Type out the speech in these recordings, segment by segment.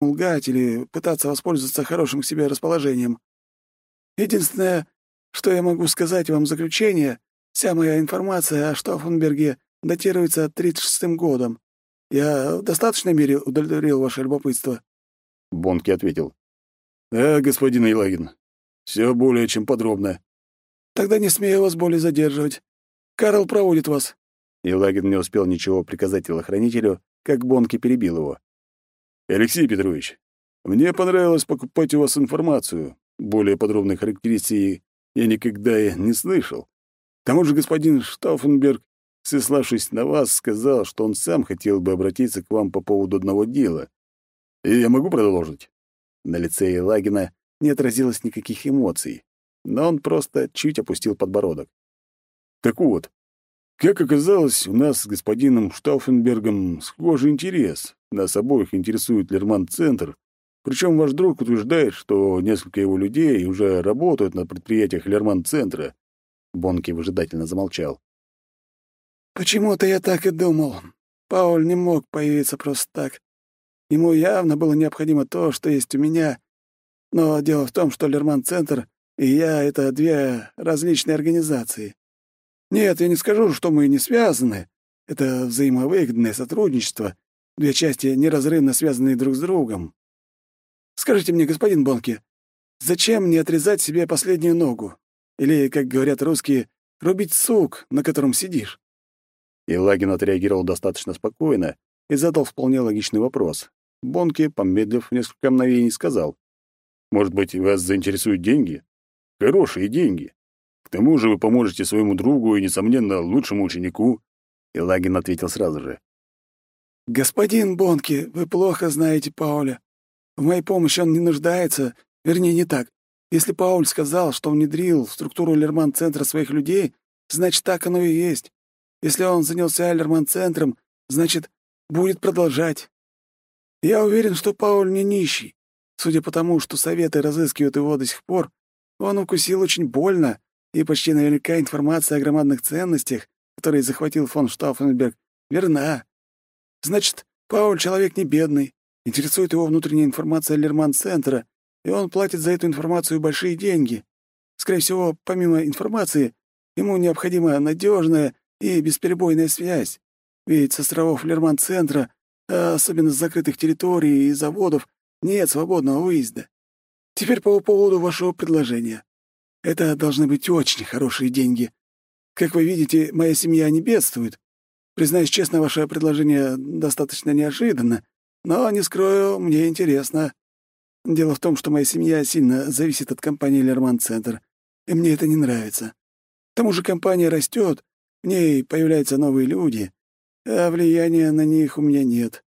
лгать или пытаться воспользоваться хорошим к себе расположением. Единственное, что я могу сказать вам в заключение, вся моя информация о Штауфенберге датируется 36-м годом. Я в достаточной мере удовлетворил ваше любопытство?» Бонки ответил. «Да, господин Елагин, все более чем подробно». «Тогда не смею вас более задерживать. Карл проводит вас». Елагин не успел ничего приказать телохранителю, как Бонки перебил его. «Алексей Петрович, мне понравилось покупать у вас информацию. Более подробной характеристики я никогда и не слышал. К тому же господин Штауфенберг, сославшись на вас, сказал, что он сам хотел бы обратиться к вам по поводу одного дела. И я могу продолжить?» На лице Елагина не отразилось никаких эмоций, но он просто чуть опустил подбородок. «Так вот, как оказалось, у нас с господином Штауфенбергом схожий интерес. Нас обоих интересует Лерман-центр, причем ваш друг утверждает, что несколько его людей уже работают на предприятиях Лерман-центра. Бонки выжидательно замолчал. «Почему-то я так и думал. Пауль не мог появиться просто так. Ему явно было необходимо то, что есть у меня. Но дело в том, что Лерман-центр и я — это две различные организации. Нет, я не скажу, что мы не связаны. Это взаимовыгодное сотрудничество, две части неразрывно связанные друг с другом. Скажите мне, господин Бонки, зачем не отрезать себе последнюю ногу? Или, как говорят русские, рубить сук, на котором сидишь?» Елагин отреагировал достаточно спокойно и задал вполне логичный вопрос. Бонки, помедлив несколько мгновений, сказал, «Может быть, вас заинтересуют деньги? Хорошие деньги. К тому же вы поможете своему другу и, несомненно, лучшему ученику». Елагин ответил сразу же. «Господин Бонки, вы плохо знаете Пауля. В моей помощи он не нуждается, вернее, не так. Если Пауль сказал, что внедрил в структуру Лерман-центра своих людей, значит, так оно и есть. Если он занялся Лерман-центром, значит, будет продолжать. Я уверен, что Пауль не нищий. Судя по тому, что советы разыскивают его до сих пор, он укусил очень больно, и почти наверняка информация о громадных ценностях, которые захватил фон Штауфенберг, верна. Значит, Пауль человек не бедный, Интересует его внутренняя информация Лерман-центра, и он платит за эту информацию большие деньги. Скорее всего, помимо информации, ему необходима надежная и бесперебойная связь. Ведь с островов Лерман-центра, а особенно с закрытых территорий и заводов, нет свободного выезда. Теперь по поводу вашего предложения. Это должны быть очень хорошие деньги. Как вы видите, моя семья не бедствует. Признаюсь честно, ваше предложение достаточно неожиданно, но, не скрою, мне интересно. Дело в том, что моя семья сильно зависит от компании «Лерман Центр», и мне это не нравится. К тому же компания растет, в ней появляются новые люди, а влияния на них у меня нет.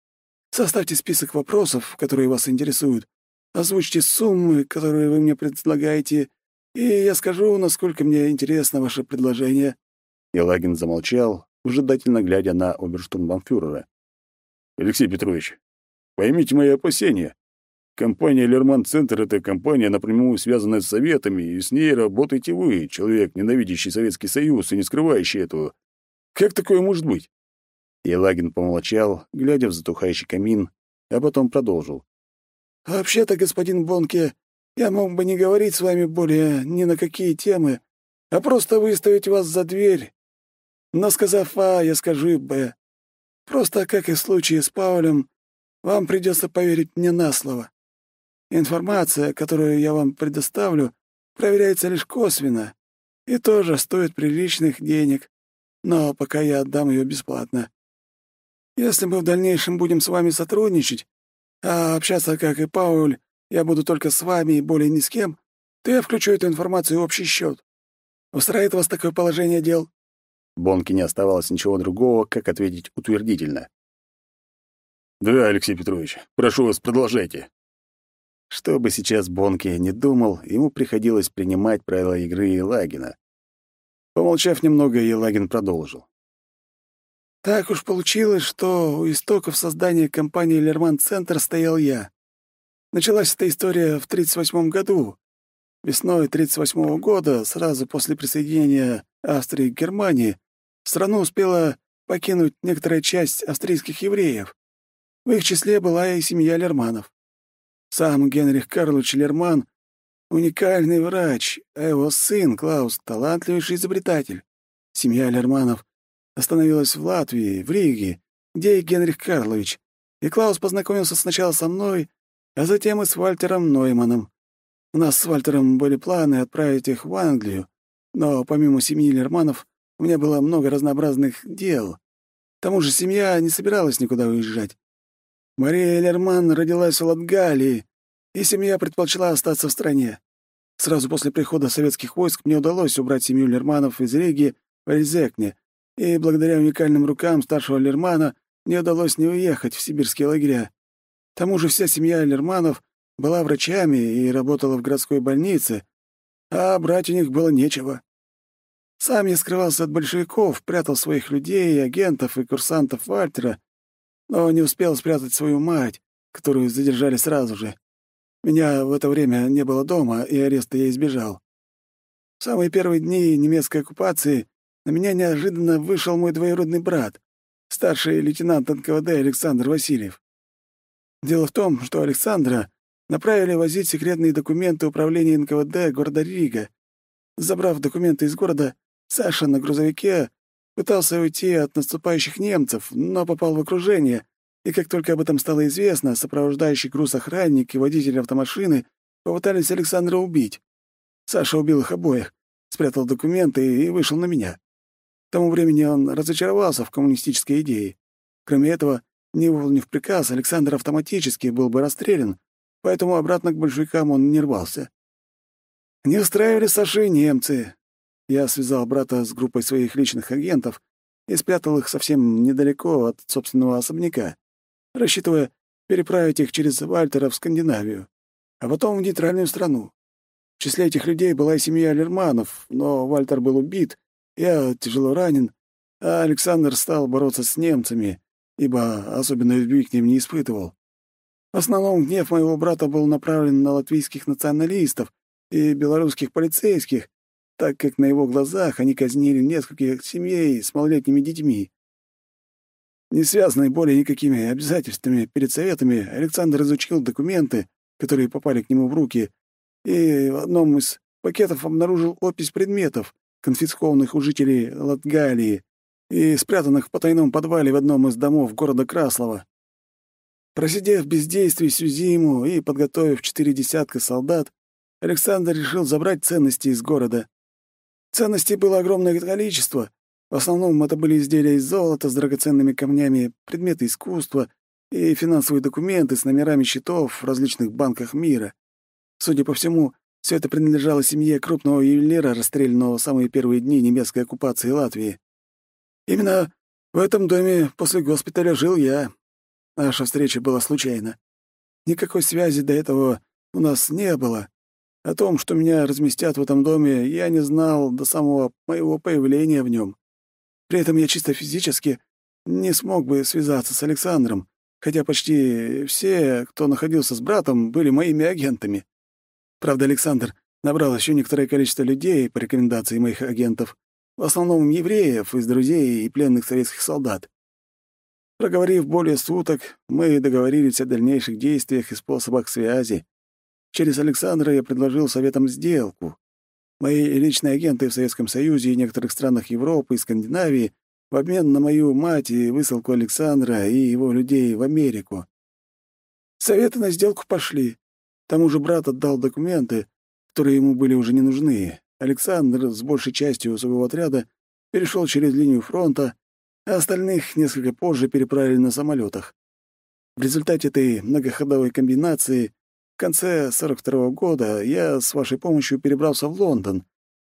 Составьте список вопросов, которые вас интересуют, озвучьте суммы, которые вы мне предлагаете, и я скажу, насколько мне интересно ваше предложение». Елагин замолчал, ужидательно глядя на оберштурмбанфюрера. «Алексей Петрович, Поймите мои опасения. Компания «Лерман Центр» — это компания, напрямую связанная с Советами, и с ней работаете вы, человек, ненавидящий Советский Союз и не скрывающий этого. Как такое может быть?» Елагин помолчал, глядя в затухающий камин, а потом продолжил. «Вообще-то, господин Бонке, я мог бы не говорить с вами более ни на какие темы, а просто выставить вас за дверь. Но сказав «А», я скажу «Б». Просто, как и в случае с Паулем, вам придется поверить мне на слово. Информация, которую я вам предоставлю, проверяется лишь косвенно и тоже стоит приличных денег, но пока я отдам ее бесплатно. Если мы в дальнейшем будем с вами сотрудничать, а общаться, как и Пауль, я буду только с вами и более ни с кем, то я включу эту информацию в общий счет. Устраивает вас такое положение дел?» Бонке не оставалось ничего другого, как ответить утвердительно. «Да, Алексей Петрович, прошу вас, продолжайте». Что бы сейчас Бонки не думал, ему приходилось принимать правила игры Елагина. Помолчав немного, Елагин продолжил. «Так уж получилось, что у истоков создания компании «Лерман-центр» стоял я. Началась эта история в 1938 году. Весной 1938 года, сразу после присоединения Австрии к Германии, страну успела покинуть некоторая часть австрийских евреев. В их числе была и семья Лерманов. Сам Генрих Карлович Лерман — уникальный врач, а его сын Клаус — талантливейший изобретатель. Семья Лерманов остановилась в Латвии, в Риге, где и Генрих Карлович, и Клаус познакомился сначала со мной, а затем и с Вальтером Нойманом. У нас с Вальтером были планы отправить их в Англию, но помимо семьи Лерманов у меня было много разнообразных дел. К тому же семья не собиралась никуда уезжать. Мария Лерман родилась в Латгалии, и семья предпочла остаться в стране. Сразу после прихода советских войск мне удалось убрать семью Лерманов из Риги в Эльзекне, и благодаря уникальным рукам старшего Лермана мне удалось не уехать в сибирские лагеря. К тому же вся семья Лерманов была врачами и работала в городской больнице, а брать у них было нечего. Сам я скрывался от большевиков, прятал своих людей, агентов и курсантов Вальтера, но не успел спрятать свою мать, которую задержали сразу же. Меня в это время не было дома, и ареста я избежал. В самые первые дни немецкой оккупации на меня неожиданно вышел мой двоюродный брат, старший лейтенант НКВД Александр Васильев. Дело в том, что Александра направили возить секретные документы управления НКВД города Рига. Забрав документы из города, Саша на грузовике Пытался уйти от наступающих немцев, но попал в окружение, и как только об этом стало известно, сопровождающий груз охранник и водитель автомашины попытались Александра убить. Саша убил их обоих, спрятал документы и вышел на меня. К тому времени он разочаровался в коммунистической идее. Кроме этого, не выполнив приказ, Александр автоматически был бы расстрелян, поэтому обратно к большевикам он не рвался. Не устраивали Саши немцы, я связал брата с группой своих личных агентов и спрятал их совсем недалеко от собственного особняка, рассчитывая переправить их через Вальтера в Скандинавию, а потом в нейтральную страну. В числе этих людей была и семья Лерманов, но Вальтер был убит, я тяжело ранен, а Александр стал бороться с немцами, ибо особенно любви к ним не испытывал. В основном гнев моего брата был направлен на латвийских националистов и белорусских полицейских, так как на его глазах они казнили нескольких семей с малолетними детьми. Не связанный более никакими обязательствами перед советами, Александр изучил документы, которые попали к нему в руки, и в одном из пакетов обнаружил опись предметов, конфискованных у жителей Латгалии и спрятанных в потайном подвале в одном из домов города Краслова. Просидев в бездействии всю зиму и подготовив четыре десятка солдат, Александр решил забрать ценности из города. Ценностей было огромное количество. В основном это были изделия из золота с драгоценными камнями, предметы искусства и финансовые документы с номерами счетов в различных банках мира. Судя по всему, все это принадлежало семье крупного ювелира, расстрелянного в самые первые дни немецкой оккупации Латвии. Именно в этом доме после госпиталя жил я. Наша встреча была случайна. Никакой связи до этого у нас не было. О том, что меня разместят в этом доме, я не знал до самого моего появления в нем. При этом я чисто физически не смог бы связаться с Александром, хотя почти все, кто находился с братом, были моими агентами. Правда, Александр набрал еще некоторое количество людей по рекомендации моих агентов, в основном евреев из друзей и пленных советских солдат. Проговорив более суток, мы договорились о дальнейших действиях и способах связи, Через Александра я предложил советам сделку. Мои личные агенты в Советском Союзе и некоторых странах Европы и Скандинавии в обмен на мою мать и высылку Александра и его людей в Америку. Советы на сделку пошли. К тому же брат отдал документы, которые ему были уже не нужны. Александр с большей частью своего отряда перешел через линию фронта, а остальных несколько позже переправили на самолетах. В результате этой многоходовой комбинации в конце 42 -го года я с вашей помощью перебрался в Лондон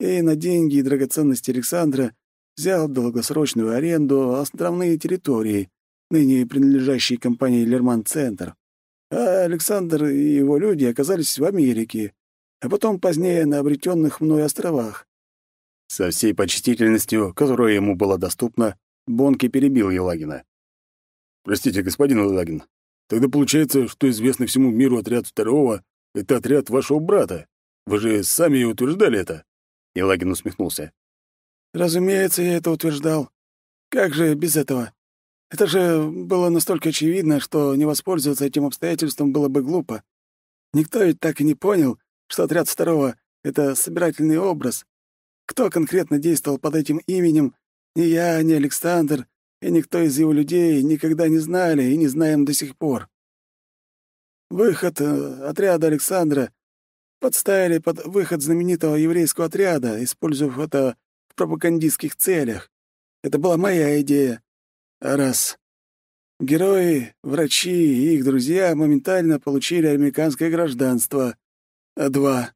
и на деньги и драгоценности Александра взял долгосрочную аренду островные территории, ныне принадлежащие компании «Лерман Центр». А Александр и его люди оказались в Америке, а потом позднее на обретенных мной островах. Со всей почтительностью, которая ему была доступна, Бонки перебил Елагина. «Простите, господин Елагин, Тогда получается, что известный всему миру отряд второго — это отряд вашего брата. Вы же сами и утверждали это?» Елагин усмехнулся. «Разумеется, я это утверждал. Как же без этого? Это же было настолько очевидно, что не воспользоваться этим обстоятельством было бы глупо. Никто ведь так и не понял, что отряд второго — это собирательный образ. Кто конкретно действовал под этим именем, ни я, ни Александр, и никто из его людей никогда не знали и не знаем до сих пор. Выход э, отряда Александра подставили под выход знаменитого еврейского отряда, использовав это в пропагандистских целях. Это была моя идея. А раз герои, врачи и их друзья моментально получили американское гражданство. А два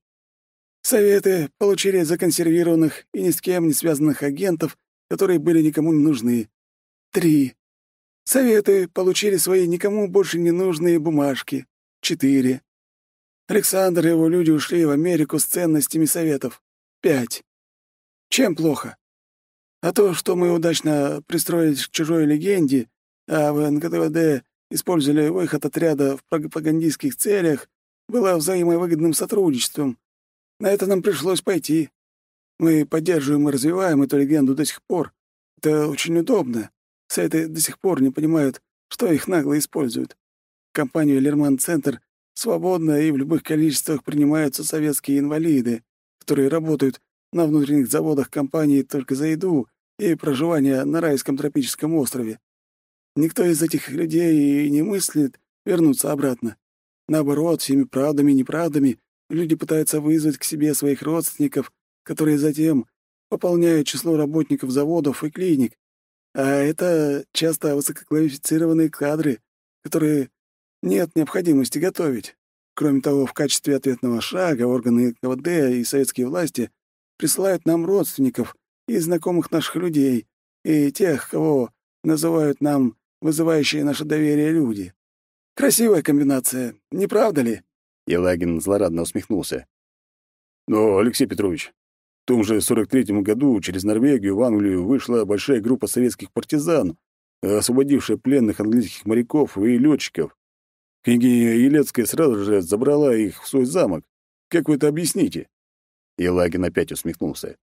Советы получили законсервированных и ни с кем не связанных агентов, которые были никому не нужны. Три. Советы получили свои никому больше не нужные бумажки. Четыре. Александр и его люди ушли в Америку с ценностями советов. Пять. Чем плохо? А то, что мы удачно пристроились к чужой легенде, а в НКТВД использовали выход отряда в пропагандистских целях, было взаимовыгодным сотрудничеством. На это нам пришлось пойти. Мы поддерживаем и развиваем эту легенду до сих пор. Это очень удобно. Сайты до сих пор не понимают, что их нагло используют. Компанию «Лерман Центр» свободно и в любых количествах принимаются советские инвалиды, которые работают на внутренних заводах компании только за еду и проживание на райском тропическом острове. Никто из этих людей и не мыслит вернуться обратно. Наоборот, всеми правдами и неправдами люди пытаются вызвать к себе своих родственников, которые затем пополняют число работников заводов и клиник. А это часто высококвалифицированные кадры, которые нет необходимости готовить. Кроме того, в качестве ответного шага органы КВД и советские власти присылают нам родственников и знакомых наших людей, и тех, кого называют нам вызывающие наше доверие люди. Красивая комбинация, не правда ли?» Елагин злорадно усмехнулся. «Но, Алексей Петрович, в том же 43-м году через Норвегию в Англию вышла большая группа советских партизан, освободившая пленных английских моряков и летчиков. Княгиня Елецкая сразу же забрала их в свой замок. Как вы это объясните?» Елагин опять усмехнулся.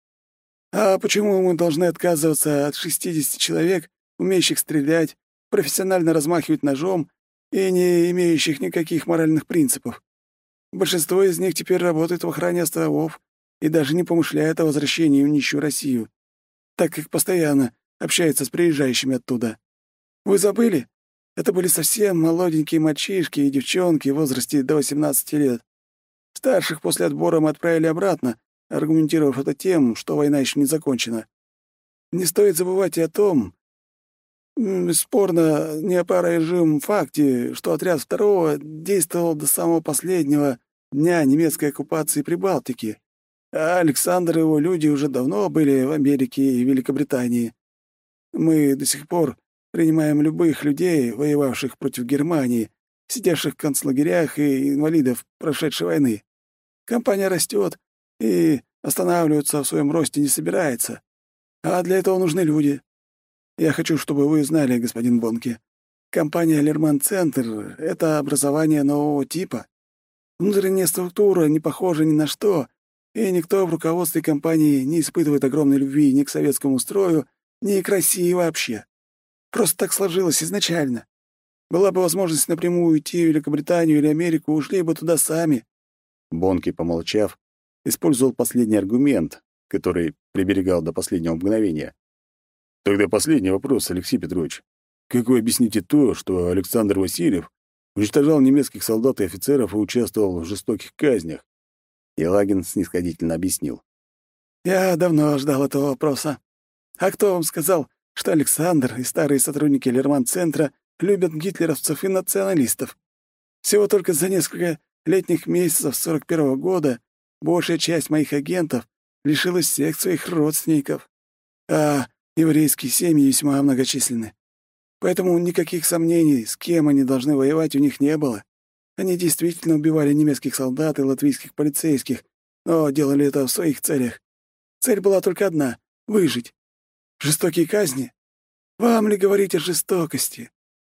«А почему мы должны отказываться от 60 человек, умеющих стрелять, профессионально размахивать ножом и не имеющих никаких моральных принципов? Большинство из них теперь работает в охране островов и даже не помышляет о возвращении в нищую Россию, так как постоянно общаются с приезжающими оттуда. Вы забыли? Это были совсем молоденькие мальчишки и девчонки в возрасте до 18 лет. Старших после отбора мы отправили обратно, аргументировав это тем, что война еще не закончена. Не стоит забывать и о том, спорно неопорожим факте, что отряд второго действовал до самого последнего дня немецкой оккупации Прибалтики, а Александр и его люди уже давно были в Америке и Великобритании. Мы до сих пор Принимаем любых людей, воевавших против Германии, сидевших в концлагерях и инвалидов прошедшей войны. Компания растет и останавливаться в своем росте не собирается. А для этого нужны люди. Я хочу, чтобы вы знали, господин Бонки, компания «Лерман Центр» — это образование нового типа. Внутренняя структура не похожа ни на что, и никто в руководстве компании не испытывает огромной любви ни к советскому строю, ни к России вообще. Просто так сложилось изначально. Была бы возможность напрямую уйти в Великобританию или Америку, ушли бы туда сами». Бонки, помолчав, использовал последний аргумент, который приберегал до последнего мгновения. «Тогда последний вопрос, Алексей Петрович. Как вы объясните то, что Александр Васильев уничтожал немецких солдат и офицеров и участвовал в жестоких казнях?» Елагин снисходительно объяснил. «Я давно ждал этого вопроса. А кто вам сказал, что Александр и старые сотрудники Лерман-центра любят гитлеровцев и националистов. Всего только за несколько летних месяцев 41 -го года большая часть моих агентов лишилась всех своих родственников, а еврейские семьи весьма многочисленны. Поэтому никаких сомнений, с кем они должны воевать, у них не было. Они действительно убивали немецких солдат и латвийских полицейских, но делали это в своих целях. Цель была только одна — выжить. Жестокие казни? Вам ли говорить о жестокости?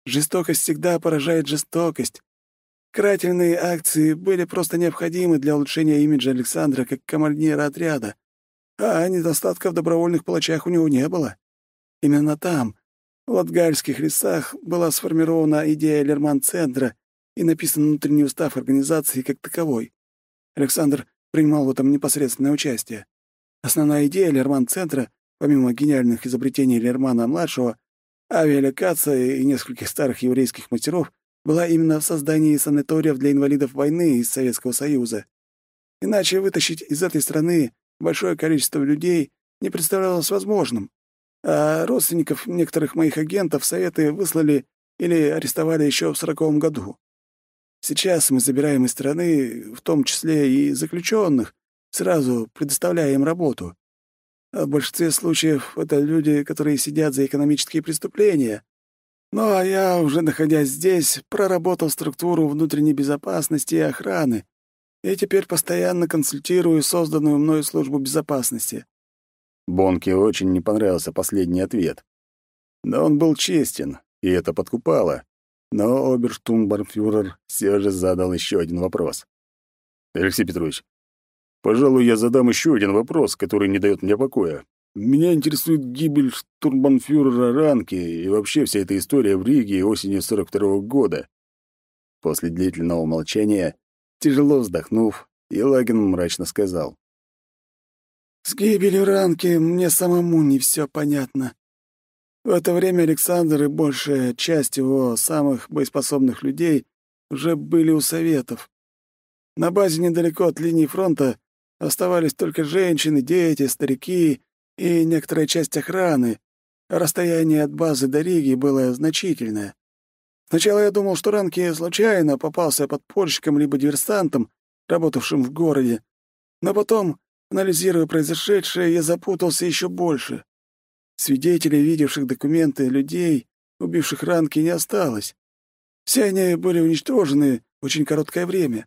Жестокость всегда поражает жестокость. Крательные акции были просто необходимы для улучшения имиджа Александра как командира отряда, а недостатков в добровольных палачах у него не было. Именно там, в Латгальских лесах, была сформирована идея Лерман-центра, и написан внутренний устав организации как таковой. Александр принимал в этом непосредственное участие. Основная идея Лерман-центра, помимо гениальных изобретений Лермана-младшего, авиалокация и нескольких старых еврейских мастеров, была именно в создании санаториев для инвалидов войны из Советского Союза. Иначе вытащить из этой страны большое количество людей не представлялось возможным, а родственников некоторых моих агентов Советы выслали или арестовали еще в сороковом году. Сейчас мы забираем из страны, в том числе и заключенных, сразу предоставляя им работу. А в большинстве случаев это люди, которые сидят за экономические преступления. Ну а я, уже находясь здесь, проработал структуру внутренней безопасности и охраны, и теперь постоянно консультирую созданную мною службу безопасности. Бонке очень не понравился последний ответ. Но он был честен, и это подкупало. Но оберштумбарфюрер все же задал еще один вопрос. «Алексей Петрович, пожалуй, я задам еще один вопрос, который не дает мне покоя. Меня интересует гибель штурмбанфюрера Ранки и вообще вся эта история в Риге осенью 42 -го года». После длительного молчания, тяжело вздохнув, Елагин мрачно сказал. «С гибелью Ранки мне самому не все понятно. В это время Александр и большая часть его самых боеспособных людей уже были у Советов. На базе недалеко от линии фронта оставались только женщины, дети, старики и некоторая часть охраны. расстояние от базы до Риги было значительное. Сначала я думал, что Ранки случайно попался подпольщиком либо диверсантом, работавшим в городе, но потом, анализируя произошедшее, я запутался еще больше. Свидетелей, видевших документы, людей, убивших Ранки, не осталось. Все они были уничтожены в очень короткое время.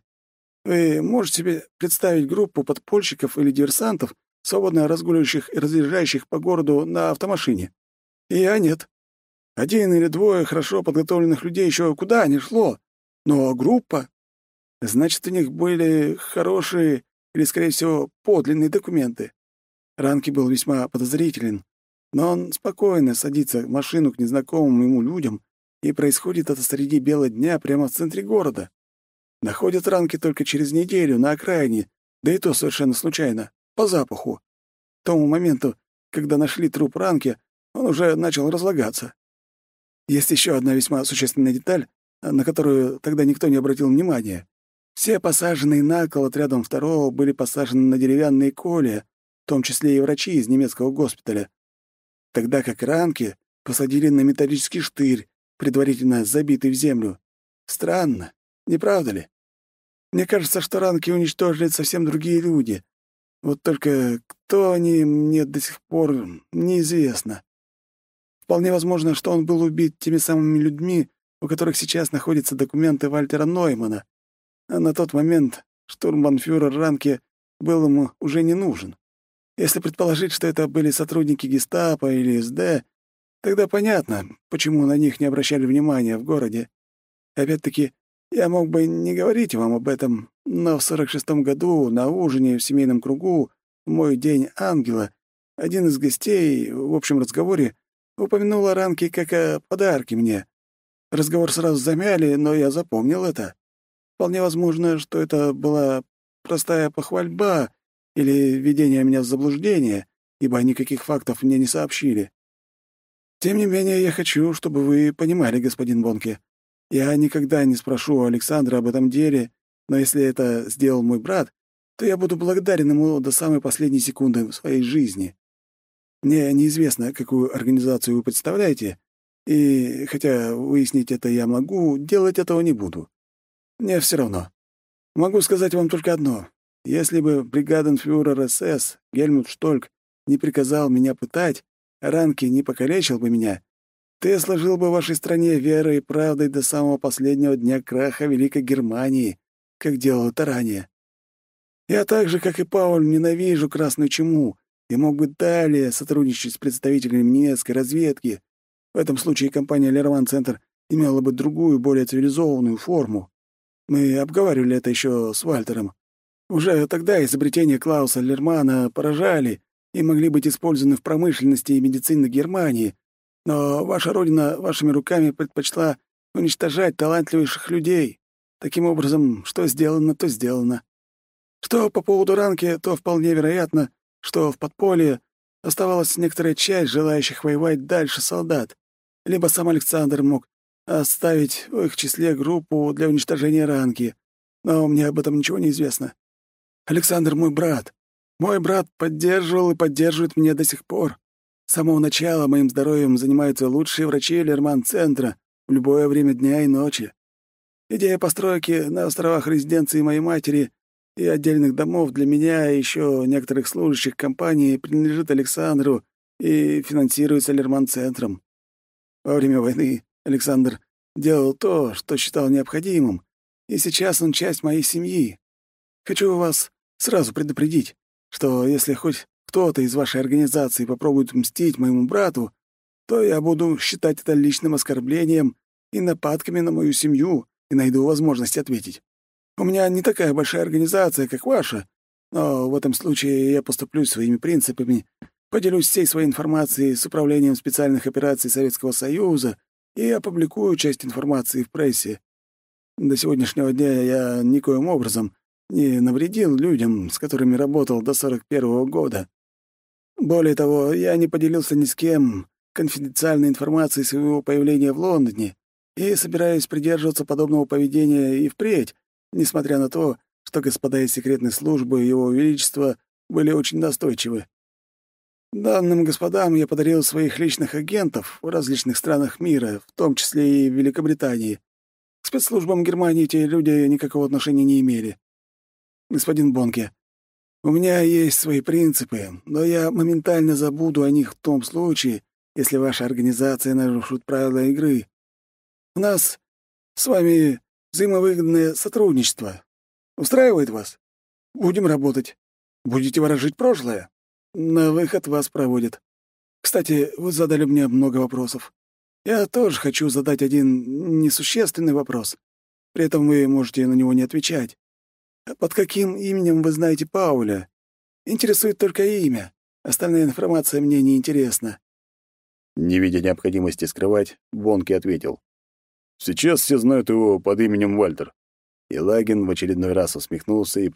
Вы можете себе представить группу подпольщиков или диверсантов, свободно разгуливающих и разъезжающих по городу на автомашине? Я нет. Один или двое хорошо подготовленных людей еще куда ни шло. Но группа... Значит, у них были хорошие или, скорее всего, подлинные документы. Ранки был весьма подозрителен. Но он спокойно садится в машину к незнакомым ему людям, и происходит это среди бела дня прямо в центре города. Находят ранки только через неделю на окраине, да и то совершенно случайно, по запаху. К тому моменту, когда нашли труп ранки, он уже начал разлагаться. Есть еще одна весьма существенная деталь, на которую тогда никто не обратил внимания. Все посаженные на кол отрядом второго были посажены на деревянные коле, в том числе и врачи из немецкого госпиталя тогда как ранки посадили на металлический штырь, предварительно забитый в землю. Странно, не правда ли? Мне кажется, что ранки уничтожили совсем другие люди. Вот только кто они, мне до сих пор неизвестно. Вполне возможно, что он был убит теми самыми людьми, у которых сейчас находятся документы Вальтера Ноймана. А на тот момент штурмбанфюрер Ранке был ему уже не нужен. Если предположить, что это были сотрудники гестапо или СД, тогда понятно, почему на них не обращали внимания в городе. Опять-таки, я мог бы не говорить вам об этом, но в 46-м году на ужине в семейном кругу в мой день ангела один из гостей в общем разговоре упомянул о ранке как о подарке мне. Разговор сразу замяли, но я запомнил это. Вполне возможно, что это была простая похвальба или введение меня в заблуждение, ибо никаких фактов мне не сообщили. Тем не менее, я хочу, чтобы вы понимали, господин Бонке. Я никогда не спрошу у Александра об этом деле, но если это сделал мой брат, то я буду благодарен ему до самой последней секунды своей жизни. Мне неизвестно, какую организацию вы представляете, и, хотя выяснить это я могу, делать этого не буду. Мне все равно. Могу сказать вам только одно. Если бы бригаденфюрер СС Гельмут Штольк не приказал меня пытать, Ранки не покалечил бы меня, я сложил бы вашей стране верой и правдой до самого последнего дня краха Великой Германии, как делал это ранее. Я так же, как и Пауль, ненавижу красную чуму и мог бы далее сотрудничать с представителями немецкой разведки. В этом случае компания «Лерман Центр» имела бы другую, более цивилизованную форму. Мы обговаривали это еще с Вальтером. Уже тогда изобретения Клауса Лермана поражали и могли быть использованы в промышленности и медицине Германии, но ваша родина вашими руками предпочла уничтожать талантливейших людей. Таким образом, что сделано, то сделано. Что по поводу ранки, то вполне вероятно, что в подполье оставалась некоторая часть желающих воевать дальше солдат. Либо сам Александр мог оставить в их числе группу для уничтожения ранки, но мне об этом ничего не известно. Александр мой брат. Мой брат поддерживал и поддерживает меня до сих пор. С самого начала моим здоровьем занимаются лучшие врачи Лерман-центра в любое время дня и ночи. Идея постройки на островах резиденции моей матери и отдельных домов для меня и еще некоторых служащих компании принадлежит Александру и финансируется Лерман-центром. Во время войны Александр делал то, что считал необходимым, и сейчас он часть моей семьи. Хочу вас сразу предупредить, что если хоть кто-то из вашей организации попробует мстить моему брату, то я буду считать это личным оскорблением и нападками на мою семью и найду возможность ответить. У меня не такая большая организация, как ваша, но в этом случае я поступлю своими принципами, поделюсь всей своей информацией с Управлением специальных операций Советского Союза и опубликую часть информации в прессе. До сегодняшнего дня я никоим образом не навредил людям, с которыми работал до 41-го года. Более того, я не поделился ни с кем конфиденциальной информацией своего появления в Лондоне и собираюсь придерживаться подобного поведения и впредь, несмотря на то, что господа из секретной службы Его Величества были очень настойчивы. Данным господам я подарил своих личных агентов в различных странах мира, в том числе и в Великобритании. К спецслужбам Германии те люди никакого отношения не имели. Господин Бонке, у меня есть свои принципы, но я моментально забуду о них в том случае, если ваша организация нарушит правила игры. У нас с вами взаимовыгодное сотрудничество. Устраивает вас? Будем работать. Будете ворожить прошлое? На выход вас проводят. Кстати, вы задали мне много вопросов. Я тоже хочу задать один несущественный вопрос. При этом вы можете на него не отвечать. Под каким именем вы знаете Пауля? Интересует только имя. Остальная информация мне не интересна. Не видя необходимости скрывать, Бонки ответил. «Сейчас все знают его под именем Вальтер». И Лагин в очередной раз усмехнулся и